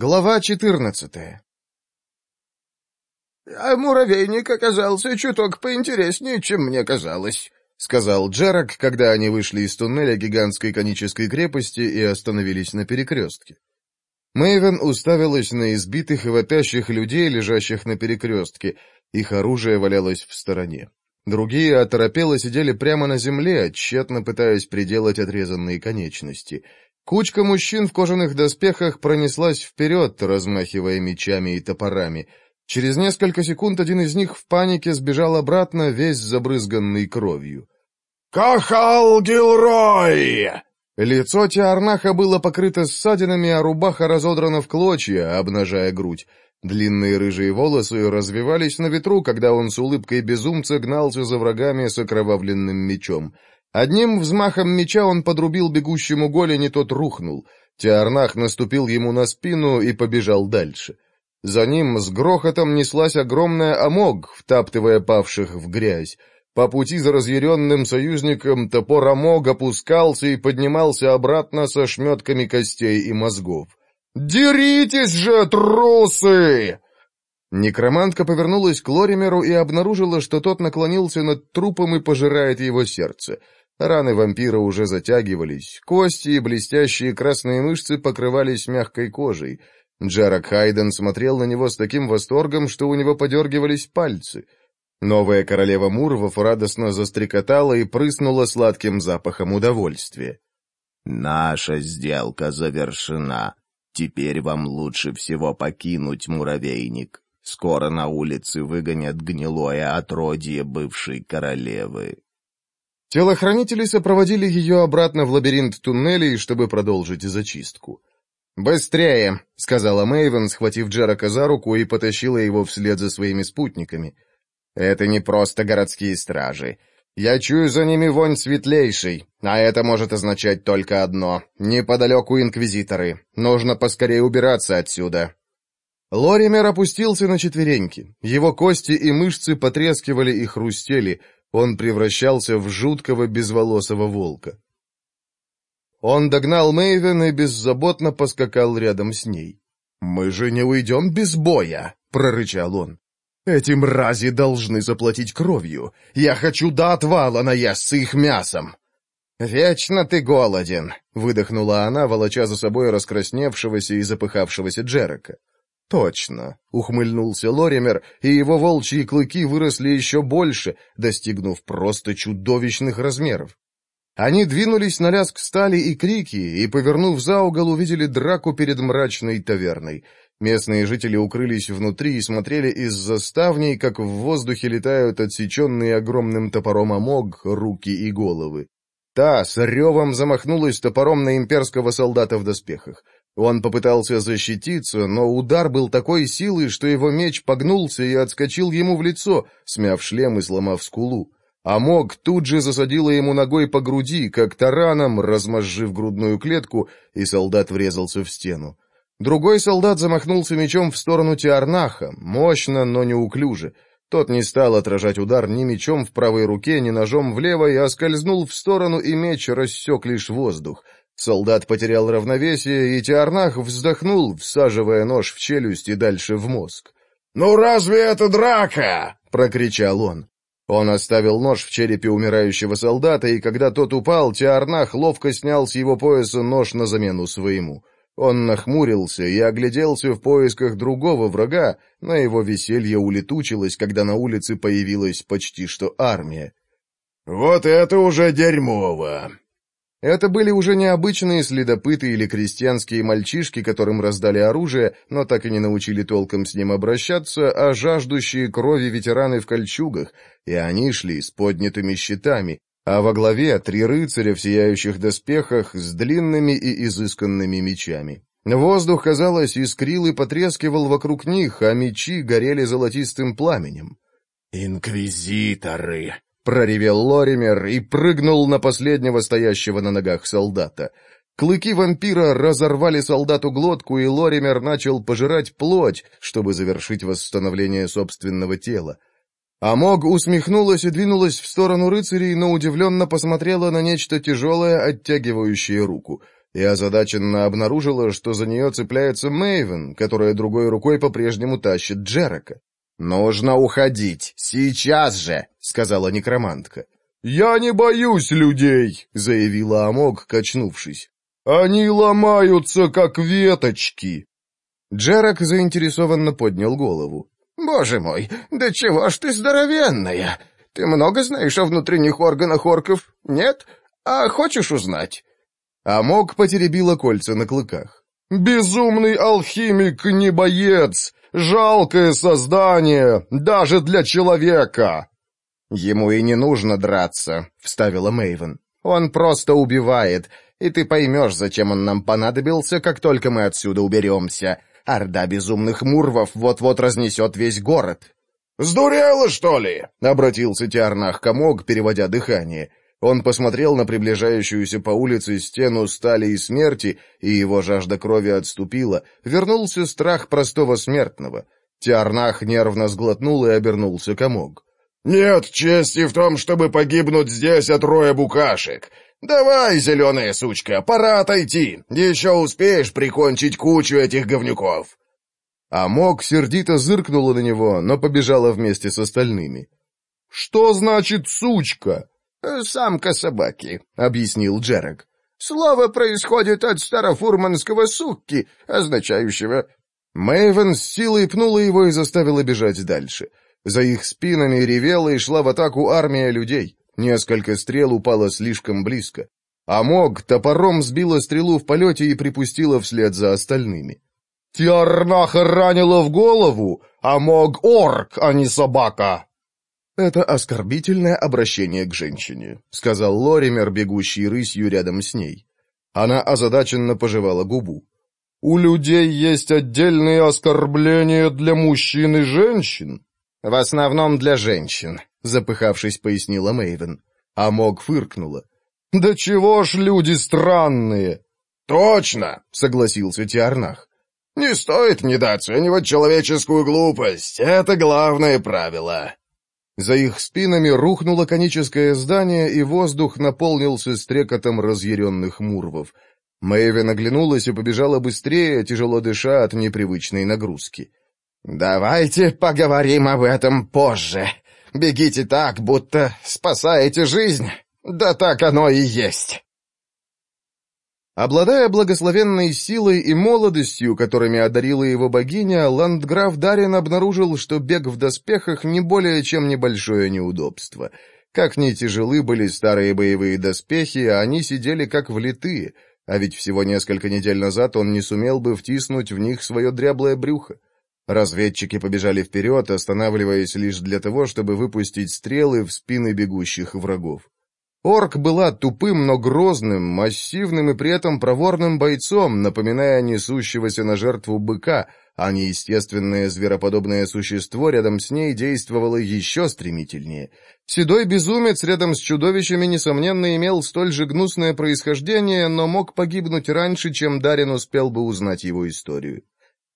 Глава четырнадцатая. «А муравейник оказался чуток поинтереснее, чем мне казалось», — сказал Джерак, когда они вышли из туннеля гигантской конической крепости и остановились на перекрестке. Мэйвен уставилась на избитых и вопящих людей, лежащих на перекрестке. Их оружие валялось в стороне. Другие оторопело сидели прямо на земле, тщетно пытаясь приделать отрезанные конечности — Кучка мужчин в кожаных доспехах пронеслась вперед, размахивая мечами и топорами. Через несколько секунд один из них в панике сбежал обратно, весь забрызганный кровью. «Кахал Гилрой!» Лицо Тиарнаха было покрыто ссадинами, а рубаха разодрана в клочья, обнажая грудь. Длинные рыжие волосы развивались на ветру, когда он с улыбкой безумца гнался за врагами с окровавленным мечом. Одним взмахом меча он подрубил бегущему голени, тот рухнул. Тиарнах наступил ему на спину и побежал дальше. За ним с грохотом неслась огромная омог, втаптывая павших в грязь. По пути за разъяренным союзником топор омог опускался и поднимался обратно со шметками костей и мозгов. «Деритесь же, трусы!» Некромантка повернулась к Лоримеру и обнаружила, что тот наклонился над трупом и пожирает его сердце. Раны вампира уже затягивались, кости и блестящие красные мышцы покрывались мягкой кожей. Джарак Хайден смотрел на него с таким восторгом, что у него подергивались пальцы. Новая королева Мурвов радостно застрекотала и прыснула сладким запахом удовольствия. «Наша сделка завершена. Теперь вам лучше всего покинуть муравейник. Скоро на улице выгонят гнилое отродье бывшей королевы». Телохранители сопроводили ее обратно в лабиринт туннелей, чтобы продолжить зачистку. «Быстрее!» — сказала Мэйвен, схватив Джерака за руку и потащила его вслед за своими спутниками. «Это не просто городские стражи. Я чую за ними вонь светлейшей, а это может означать только одно. Неподалеку инквизиторы. Нужно поскорее убираться отсюда». Лоример опустился на четвереньки. Его кости и мышцы потрескивали и хрустели — он превращался в жуткого безволосого волка. Он догнал Мэйвен и беззаботно поскакал рядом с ней. «Мы же не уйдем без боя!» — прорычал он. «Эти мрази должны заплатить кровью. Я хочу до отвала наесться их мясом!» «Вечно ты голоден!» — выдохнула она, волоча за собой раскрасневшегося и запыхавшегося Джерека. «Точно», — ухмыльнулся Лоример, и его волчьи клыки выросли еще больше, достигнув просто чудовищных размеров. Они двинулись на лязг стали и крики, и, повернув за угол, увидели драку перед мрачной таверной. Местные жители укрылись внутри и смотрели из заставней, как в воздухе летают отсеченные огромным топором омог руки и головы. Та с ревом замахнулась топором на имперского солдата в доспехах. Он попытался защититься, но удар был такой силы, что его меч погнулся и отскочил ему в лицо, смяв шлем и сломав скулу. А мог тут же засадила ему ногой по груди, как тараном, размозжив грудную клетку, и солдат врезался в стену. Другой солдат замахнулся мечом в сторону Тиарнаха, мощно, но неуклюже. Тот не стал отражать удар ни мечом в правой руке, ни ножом в левой, а скользнул в сторону, и меч рассек лишь воздух — Солдат потерял равновесие, и Тиарнах вздохнул, всаживая нож в челюсть и дальше в мозг. «Ну разве это драка?» — прокричал он. Он оставил нож в черепе умирающего солдата, и когда тот упал, Тиарнах ловко снял с его пояса нож на замену своему. Он нахмурился и огляделся в поисках другого врага, но его веселье улетучилось, когда на улице появилась почти что армия. «Вот это уже дерьмово!» Это были уже не обычные следопыты или крестьянские мальчишки, которым раздали оружие, но так и не научили толком с ним обращаться, а жаждущие крови ветераны в кольчугах, и они шли с поднятыми щитами, а во главе три рыцаря в сияющих доспехах с длинными и изысканными мечами. Воздух, казалось, искрил и потрескивал вокруг них, а мечи горели золотистым пламенем. «Инквизиторы!» проревел Лоример и прыгнул на последнего стоящего на ногах солдата. Клыки вампира разорвали солдату глотку, и Лоример начал пожирать плоть, чтобы завершить восстановление собственного тела. Амог усмехнулась и двинулась в сторону рыцарей, но удивленно посмотрела на нечто тяжелое, оттягивающее руку, и озадаченно обнаружила, что за нее цепляется Мэйвен, которая другой рукой по-прежнему тащит Джерека. «Нужно уходить! Сейчас же!» — сказала некромантка. «Я не боюсь людей!» — заявила Амок, качнувшись. «Они ломаются, как веточки!» Джерак заинтересованно поднял голову. «Боже мой, да чего ж ты здоровенная! Ты много знаешь о внутренних органах орков? Нет? А хочешь узнать?» Амок потеребила кольца на клыках. «Безумный алхимик не боец! Жалкое создание, даже для человека!» «Ему и не нужно драться», — вставила Мэйвен. «Он просто убивает, и ты поймешь, зачем он нам понадобился, как только мы отсюда уберемся. Орда безумных мурвов вот-вот разнесет весь город». «Сдурела, что ли?» — обратился Тиарнах Камог, переводя дыхание. Он посмотрел на приближающуюся по улице стену стали и смерти, и его жажда крови отступила. Вернулся страх простого смертного. Тиарнах нервно сглотнул и обернулся к комок. «Нет чести в том, чтобы погибнуть здесь от роя букашек. Давай, зеленая сучка, пора отойти. Еще успеешь прикончить кучу этих говнюков». Амок сердито зыркнула на него, но побежала вместе с остальными. «Что значит «сучка»?» «Самка собаки», — объяснил Джерек. «Слово происходит от старофурманского «сукки», означающего...» Мэйвен с силой пнула его и заставила бежать дальше. За их спинами ревела и шла в атаку армия людей. Несколько стрел упало слишком близко. Амог топором сбила стрелу в полете и припустила вслед за остальными. «Тиарнаха ранила в голову! Амог — орк, а не собака!» «Это оскорбительное обращение к женщине», — сказал Лоример, бегущий рысью рядом с ней. Она озадаченно пожевала губу. «У людей есть отдельные оскорбления для мужчин и женщин?» «В основном для женщин», — запыхавшись, пояснила Мэйвен. А Мог фыркнула. «Да чего ж люди странные!» «Точно!» — согласился Тиарнах. «Не стоит недооценивать человеческую глупость. Это главное правило». За их спинами рухнуло коническое здание, и воздух наполнился стрекотом разъяренных мурвов. Мэйви наглянулась и побежала быстрее, тяжело дыша от непривычной нагрузки. «Давайте поговорим об этом позже. Бегите так, будто спасаете жизнь. Да так оно и есть». Обладая благословенной силой и молодостью, которыми одарила его богиня, ландграф Дарин обнаружил, что бег в доспехах не более чем небольшое неудобство. Как ни тяжелы были старые боевые доспехи, они сидели как влитые, а ведь всего несколько недель назад он не сумел бы втиснуть в них свое дряблое брюхо. Разведчики побежали вперед, останавливаясь лишь для того, чтобы выпустить стрелы в спины бегущих врагов. Орк была тупым, но грозным, массивным и при этом проворным бойцом, напоминая несущегося на жертву быка, а неестественное звероподобное существо рядом с ней действовало еще стремительнее. Седой безумец рядом с чудовищами, несомненно, имел столь же гнусное происхождение, но мог погибнуть раньше, чем Дарин успел бы узнать его историю.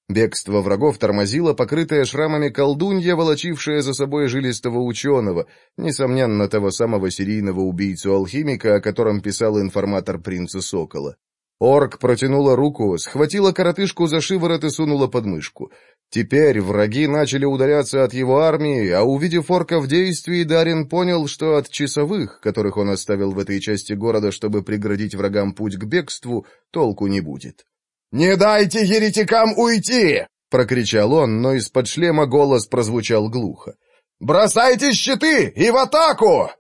Бегство врагов тормозило покрытая шрамами колдунья, волочившая за собой жилистого ученого, несомненно, того самого серийного убийцу-алхимика, о котором писал информатор принца Сокола. Орк протянула руку, схватила коротышку за шиворот и сунула подмышку. Теперь враги начали удаляться от его армии, а увидев орка в действии, Дарин понял, что от часовых, которых он оставил в этой части города, чтобы преградить врагам путь к бегству, толку не будет. «Не дайте еретикам уйти!» — прокричал он, но из-под шлема голос прозвучал глухо. «Бросайте щиты и в атаку!»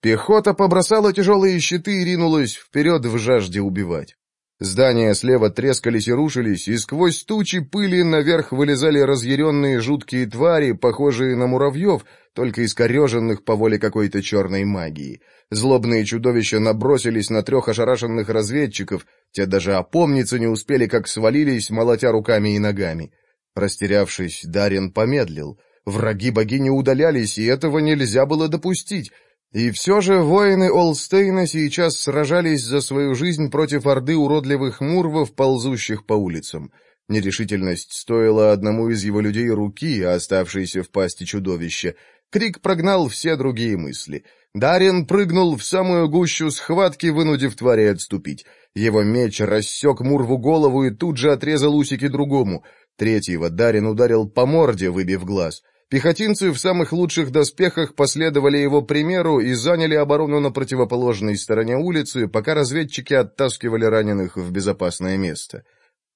Пехота побросала тяжелые щиты и ринулась вперед в жажде убивать. Здания слева трескались и рушились, и сквозь тучи пыли наверх вылезали разъяренные жуткие твари, похожие на муравьев, только искореженных по воле какой-то черной магии. Злобные чудовища набросились на трех ошарашенных разведчиков, те даже опомниться не успели, как свалились, молотя руками и ногами. Растерявшись, Дарин помедлил. Враги богини удалялись, и этого нельзя было допустить. И все же воины Олстейна сейчас сражались за свою жизнь против орды уродливых мурвов, ползущих по улицам. Нерешительность стоила одному из его людей руки, оставшейся в пасти чудовища. Крик прогнал все другие мысли. Дарин прыгнул в самую гущу схватки, вынудив твари отступить. Его меч рассек Мурву голову и тут же отрезал усики другому. Третьего Дарин ударил по морде, выбив глаз — Пехотинцы в самых лучших доспехах последовали его примеру и заняли оборону на противоположной стороне улицы, пока разведчики оттаскивали раненых в безопасное место.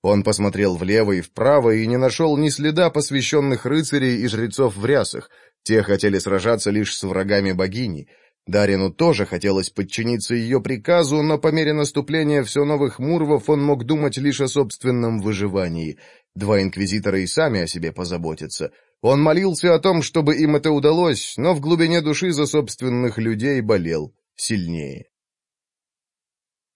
Он посмотрел влево и вправо и не нашел ни следа посвященных рыцарей и жрецов в рясах. Те хотели сражаться лишь с врагами богини. Дарину тоже хотелось подчиниться ее приказу, но по мере наступления все новых мурвов он мог думать лишь о собственном выживании. Два инквизитора и сами о себе позаботятся — он молился о том, чтобы им это удалось, но в глубине души за собственных людей болел сильнее.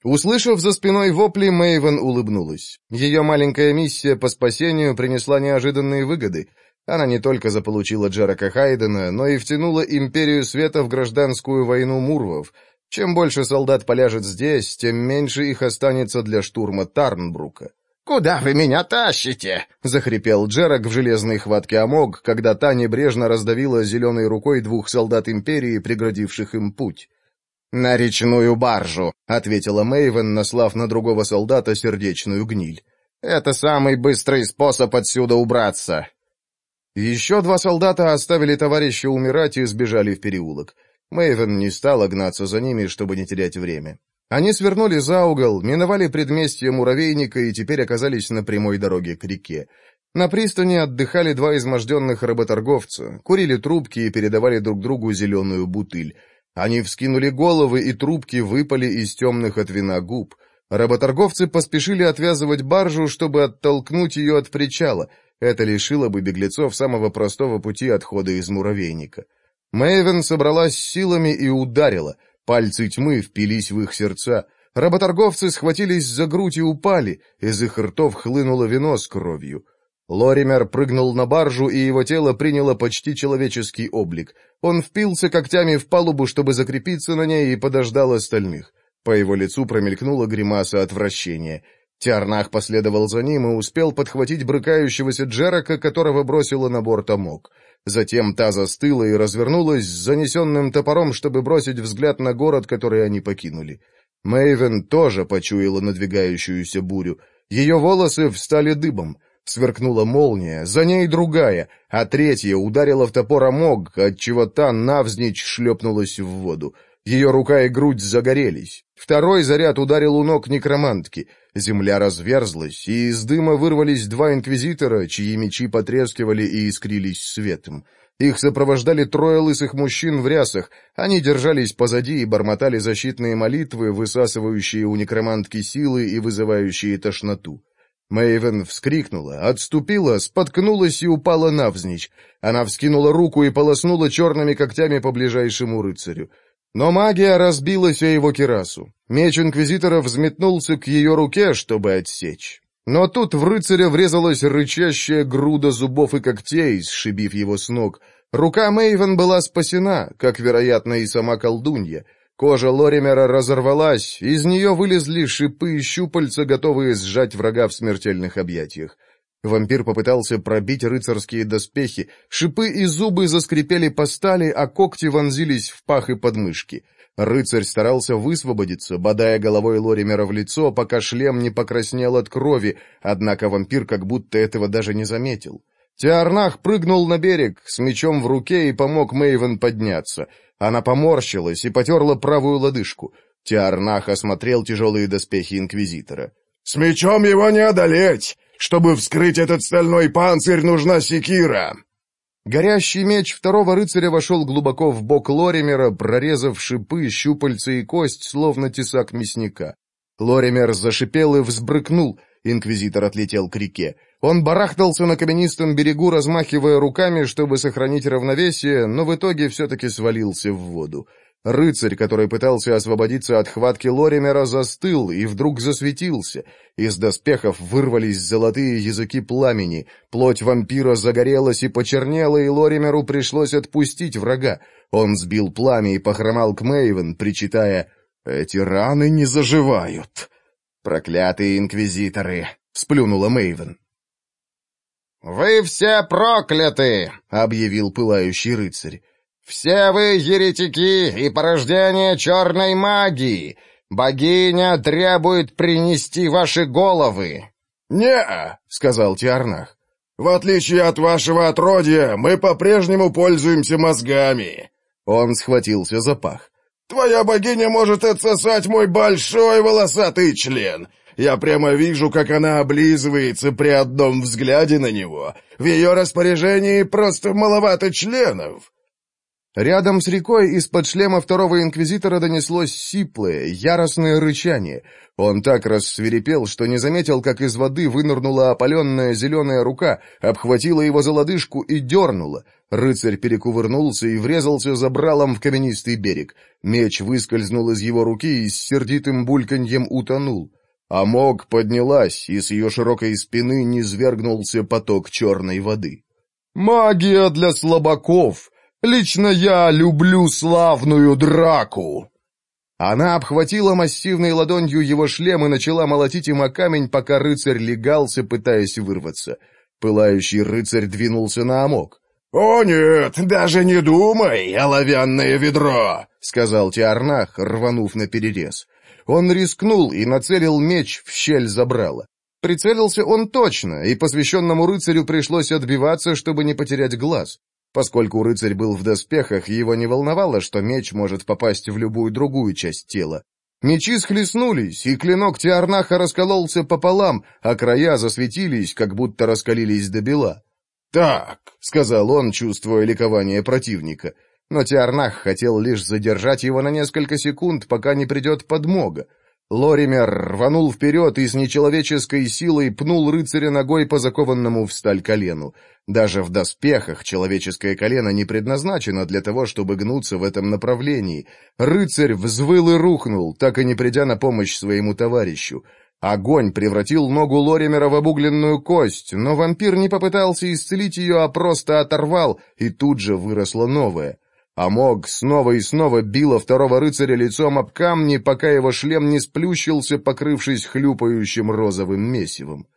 Услышав за спиной вопли, Мэйвен улыбнулась. Ее маленькая миссия по спасению принесла неожиданные выгоды. Она не только заполучила Джерака Хайдена, но и втянула Империю Света в гражданскую войну Мурвов. Чем больше солдат поляжет здесь, тем меньше их останется для штурма Тарнбрука. «Куда вы меня тащите?» — захрипел Джерак в железной хватке омог, когда та небрежно раздавила зеленой рукой двух солдат Империи, преградивших им путь. «На речную баржу», — ответила Мэйвен, наслав на другого солдата сердечную гниль. «Это самый быстрый способ отсюда убраться». Еще два солдата оставили товарища умирать и сбежали в переулок. Мэйвен не стала гнаться за ними, чтобы не терять время. Они свернули за угол, миновали предместье муравейника и теперь оказались на прямой дороге к реке. На пристани отдыхали два изможденных работорговца, курили трубки и передавали друг другу зеленую бутыль. Они вскинули головы, и трубки выпали из темных от вина губ. Работорговцы поспешили отвязывать баржу, чтобы оттолкнуть ее от причала. Это лишило бы беглецов самого простого пути отхода из муравейника. Мэйвен собралась силами и ударила — Пальцы тьмы впились в их сердца. Работорговцы схватились за грудь и упали. Из их ртов хлынуло вино с кровью. Лоример прыгнул на баржу, и его тело приняло почти человеческий облик. Он впился когтями в палубу, чтобы закрепиться на ней, и подождал остальных. По его лицу промелькнула гримаса отвращения. Тиарнах последовал за ним и успел подхватить брыкающегося Джерака, которого бросило на борт Амок. Затем та застыла и развернулась с занесенным топором, чтобы бросить взгляд на город, который они покинули. Мэйвен тоже почуяла надвигающуюся бурю. Ее волосы встали дыбом. Сверкнула молния, за ней другая, а третья ударила в топор омог, отчего та навзничь шлепнулась в воду. Ее рука и грудь загорелись. Второй заряд ударил у ног некромантки. Земля разверзлась, и из дыма вырвались два инквизитора, чьи мечи потрескивали и искрились светом. Их сопровождали трое лысых мужчин в рясах. Они держались позади и бормотали защитные молитвы, высасывающие у некромантки силы и вызывающие тошноту. Мэйвен вскрикнула, отступила, споткнулась и упала навзничь. Она вскинула руку и полоснула черными когтями по ближайшему рыцарю. Но магия разбилась о его кирасу. Меч инквизитора взметнулся к ее руке, чтобы отсечь. Но тут в рыцаря врезалась рычащая груда зубов и когтей, сшибив его с ног. Рука Мэйвен была спасена, как, вероятно, и сама колдунья. Кожа Лоримера разорвалась, из нее вылезли шипы и щупальца, готовые сжать врага в смертельных объятиях. Вампир попытался пробить рыцарские доспехи. Шипы и зубы заскрипели по стали, а когти вонзились в пах и подмышки. Рыцарь старался высвободиться, бодая головой Лоримера в лицо, пока шлем не покраснел от крови, однако вампир как будто этого даже не заметил. Тиарнах прыгнул на берег с мечом в руке и помог Мэйвен подняться. Она поморщилась и потерла правую лодыжку. Тиарнах осмотрел тяжелые доспехи Инквизитора. «С мечом его не одолеть! Чтобы вскрыть этот стальной панцирь, нужна секира!» Горящий меч второго рыцаря вошел глубоко в бок Лоримера, прорезав шипы, щупальца и кость, словно тесак мясника. Лоример зашипел и взбрыкнул. Инквизитор отлетел к реке. Он барахтался на каменистом берегу, размахивая руками, чтобы сохранить равновесие, но в итоге все-таки свалился в воду. Рыцарь, который пытался освободиться от хватки Лоримера, застыл и вдруг засветился. Из доспехов вырвались золотые языки пламени. Плоть вампира загорелась и почернела, и Лоримеру пришлось отпустить врага. Он сбил пламя и похромал к Мэйвен, причитая «Эти раны не заживают». «Проклятые инквизиторы!» — сплюнула Мэйвен. «Вы все прокляты!» — объявил пылающий рыцарь. «Все вы еретики и порождение черной магии! Богиня требует принести ваши головы!» «Не-а», сказал Тиарнах. «В отличие от вашего отродья, мы по-прежнему пользуемся мозгами». Он схватился за пах. «Твоя богиня может отсосать мой большой волосатый член. Я прямо вижу, как она облизывается при одном взгляде на него. Рядом с рекой из-под шлема второго инквизитора донеслось сиплое, яростное рычание. Он так рассвирепел, что не заметил, как из воды вынырнула опаленная зеленая рука, обхватила его за лодыжку и дернула. Рыцарь перекувырнулся и врезался забралом в каменистый берег. Меч выскользнул из его руки и с сердитым бульканьем утонул. Амок поднялась, и с ее широкой спины низвергнулся поток черной воды. «Магия для слабаков!» Лично я люблю славную драку!» Она обхватила массивной ладонью его шлем и начала молотить им о камень, пока рыцарь легался, пытаясь вырваться. Пылающий рыцарь двинулся на омок. «О нет, даже не думай, оловянное ведро!» — сказал Тиарнах, рванув на перерез. Он рискнул и нацелил меч в щель забрала. Прицелился он точно, и посвященному рыцарю пришлось отбиваться, чтобы не потерять глаз. Поскольку рыцарь был в доспехах, его не волновало, что меч может попасть в любую другую часть тела. Мечи схлестнулись, и клинок Тиарнаха раскололся пополам, а края засветились, как будто раскалились до бела. «Так», — сказал он, чувствуя ликование противника, но Тиарнах хотел лишь задержать его на несколько секунд, пока не придет подмога. Лоример рванул вперед и с нечеловеческой силой пнул рыцаря ногой по закованному в сталь колену. Даже в доспехах человеческое колено не предназначено для того, чтобы гнуться в этом направлении. Рыцарь взвыл и рухнул, так и не придя на помощь своему товарищу. Огонь превратил ногу Лоримера в обугленную кость, но вампир не попытался исцелить ее, а просто оторвал, и тут же выросло новое. А мог снова и снова била второго рыцаря лицом об камни, пока его шлем не сплющился, покрывшись хлюпающим розовым месивом.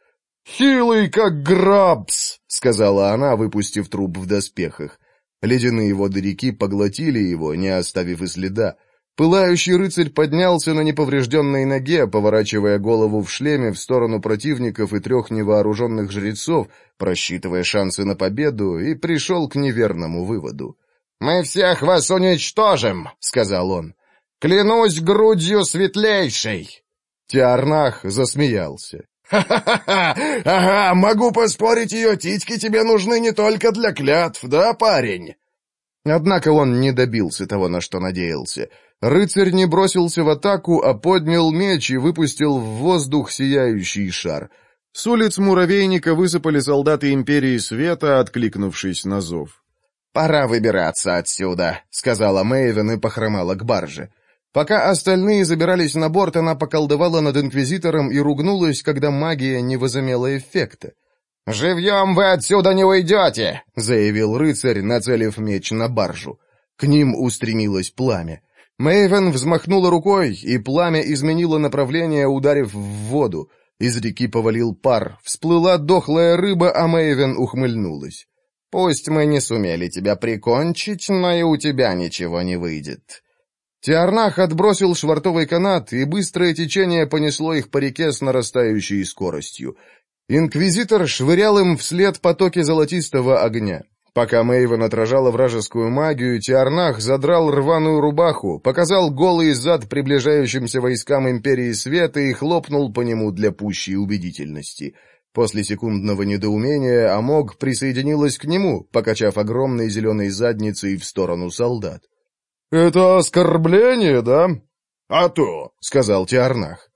«Хилый, как грабс!» — сказала она, выпустив труп в доспехах. Ледяные воды реки поглотили его, не оставив и следа. Пылающий рыцарь поднялся на неповрежденной ноге, поворачивая голову в шлеме в сторону противников и трех невооруженных жрецов, просчитывая шансы на победу, и пришел к неверному выводу. «Мы всех вас уничтожим!» — сказал он. «Клянусь грудью светлейшей!» Тиарнах засмеялся. «Ха-ха-ха! Ага, могу поспорить, ее титьки тебе нужны не только для клятв, да, парень?» Однако он не добился того, на что надеялся. Рыцарь не бросился в атаку, а поднял меч и выпустил в воздух сияющий шар. С улиц муравейника высыпали солдаты Империи Света, откликнувшись на зов. «Пора выбираться отсюда», — сказала Мэйвен и похромала к барже. Пока остальные забирались на борт, она поколдовала над Инквизитором и ругнулась, когда магия не возымела эффекта. «Живьем вы отсюда не уйдете!» — заявил рыцарь, нацелив меч на баржу. К ним устремилось пламя. Мэйвен взмахнула рукой, и пламя изменило направление, ударив в воду. Из реки повалил пар, всплыла дохлая рыба, а Мэйвен ухмыльнулась. Пусть мы не сумели тебя прикончить, но и у тебя ничего не выйдет». Тиарнах отбросил швартовый канат, и быстрое течение понесло их по реке с нарастающей скоростью. Инквизитор швырял им вслед потоки золотистого огня. Пока Мэйвен отражала вражескую магию, Тиарнах задрал рваную рубаху, показал голый зад приближающимся войскам Империи Света и хлопнул по нему для пущей убедительности — После секундного недоумения Амог присоединилась к нему, покачав огромной зеленой задницей в сторону солдат. «Это оскорбление, да?» «А то», — сказал Тиарнах.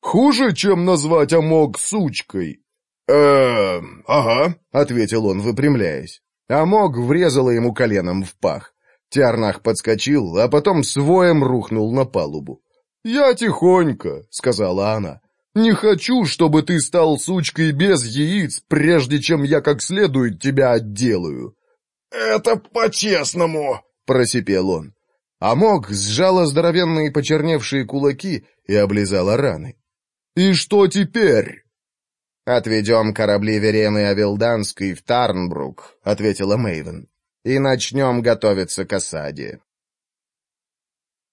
«Хуже, чем назвать Амог сучкой?» «Эм, ага», — ответил он, выпрямляясь. Амог врезала ему коленом в пах. Тиарнах подскочил, а потом своем рухнул на палубу. «Я тихонько», — сказала она. Не хочу, чтобы ты стал сучкой без яиц, прежде чем я как следует тебя отделаю». «Это по-честному», — просипел он. Амок сжала здоровенные почерневшие кулаки и облизала раны. «И что теперь?» «Отведем корабли Верены Авилданской в Тарнбрук», — ответила Мэйвен. «И начнем готовиться к осаде».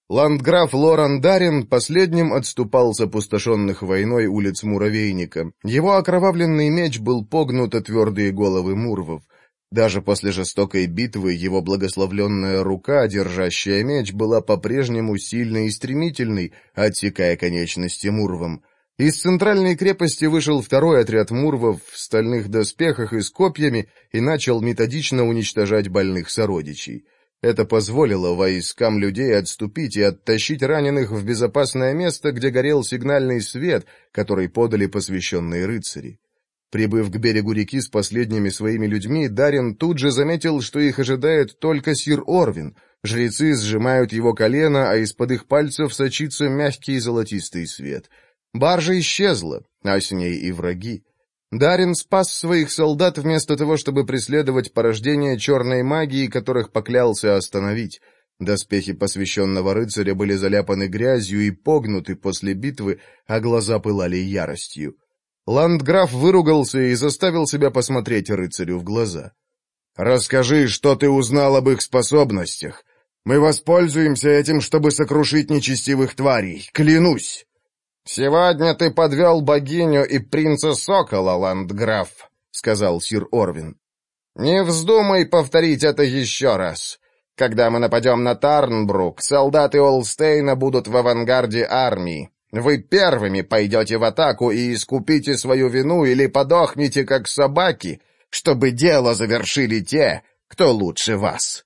Ландграф Лоран Дарин последним отступал отступался пустошенных войной улиц Муравейника. Его окровавленный меч был погнут от твердые головы мурвов. Даже после жестокой битвы его благословленная рука, держащая меч, была по-прежнему сильной и стремительной, отсекая конечности мурвам. Из центральной крепости вышел второй отряд мурвов в стальных доспехах и с копьями и начал методично уничтожать больных сородичей. Это позволило войскам людей отступить и оттащить раненых в безопасное место, где горел сигнальный свет, который подали посвященные рыцари. Прибыв к берегу реки с последними своими людьми, Дарин тут же заметил, что их ожидает только сир Орвин. Жрецы сжимают его колено, а из-под их пальцев сочится мягкий золотистый свет. Баржа исчезла, а с ней и враги. Дарин спас своих солдат вместо того, чтобы преследовать порождение черной магии, которых поклялся остановить. Доспехи посвященного рыцаря были заляпаны грязью и погнуты после битвы, а глаза пылали яростью. Ландграф выругался и заставил себя посмотреть рыцарю в глаза. «Расскажи, что ты узнал об их способностях. Мы воспользуемся этим, чтобы сокрушить нечестивых тварей, клянусь!» «Сегодня ты подвел богиню и принца Сокола, ландграф», — сказал сир Орвин. «Не вздумай повторить это еще раз. Когда мы нападем на Тарнбрук, солдаты Олстейна будут в авангарде армии. Вы первыми пойдете в атаку и искупите свою вину или подохнете, как собаки, чтобы дело завершили те, кто лучше вас».